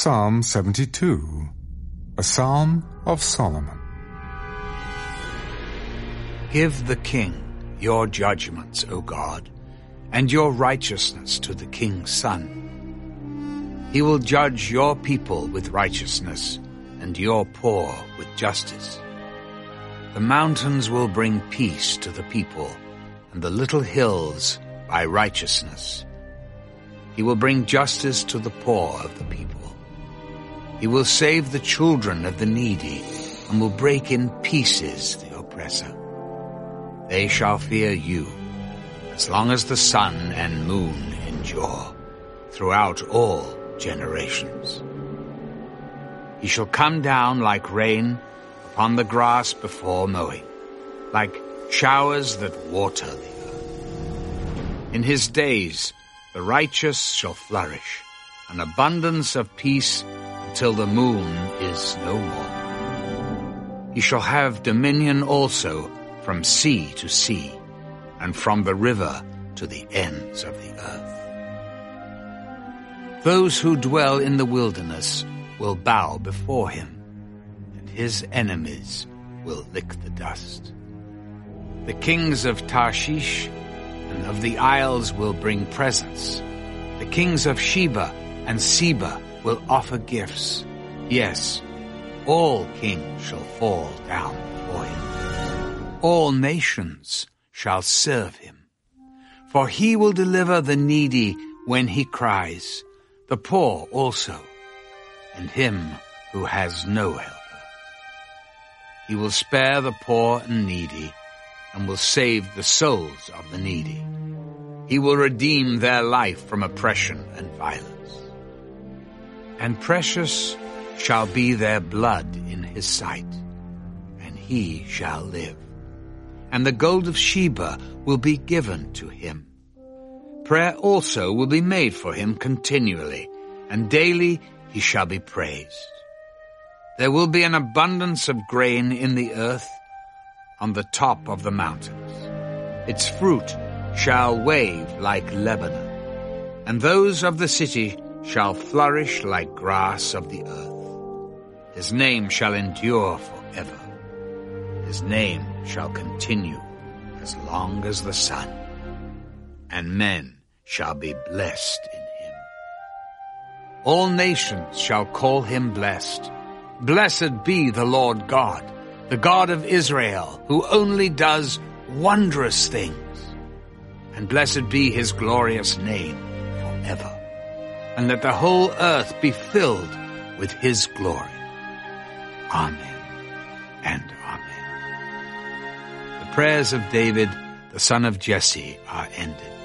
Psalm 72, a psalm of Solomon. Give the king your judgments, O God, and your righteousness to the king's son. He will judge your people with righteousness, and your poor with justice. The mountains will bring peace to the people, and the little hills by righteousness. He will bring justice to the poor of the people. He will save the children of the needy, and will break in pieces the oppressor. They shall fear you, as long as the sun and moon endure, throughout all generations. He shall come down like rain upon the grass before mowing, like showers that water the earth. In his days the righteous shall flourish, an abundance of peace until the moon is no more. He shall have dominion also from sea to sea, and from the river to the ends of the earth. Those who dwell in the wilderness will bow before him, and his enemies will lick the dust. The kings of Tarshish and of the isles will bring presents. The kings of Sheba and Seba will offer gifts. Yes, all kings shall fall down before him. All nations shall serve him. For he will deliver the needy when he cries, the poor also, and him who has no helper. He will spare the poor and needy, and will save the souls of the needy. He will redeem their life from oppression and violence. And precious shall be their blood in his sight, and he shall live. And the gold of Sheba will be given to him. Prayer also will be made for him continually, and daily he shall be praised. There will be an abundance of grain in the earth on the top of the mountains. Its fruit shall wave like Lebanon, and those of the city shall flourish like grass of the earth. His name shall endure forever. His name shall continue as long as the sun, and men shall be blessed in him. All nations shall call him blessed. Blessed be the Lord God, the God of Israel, who only does wondrous things. And blessed be his glorious name forever. And let the whole earth be filled with his glory. Amen and amen. The prayers of David, the son of Jesse, are ended.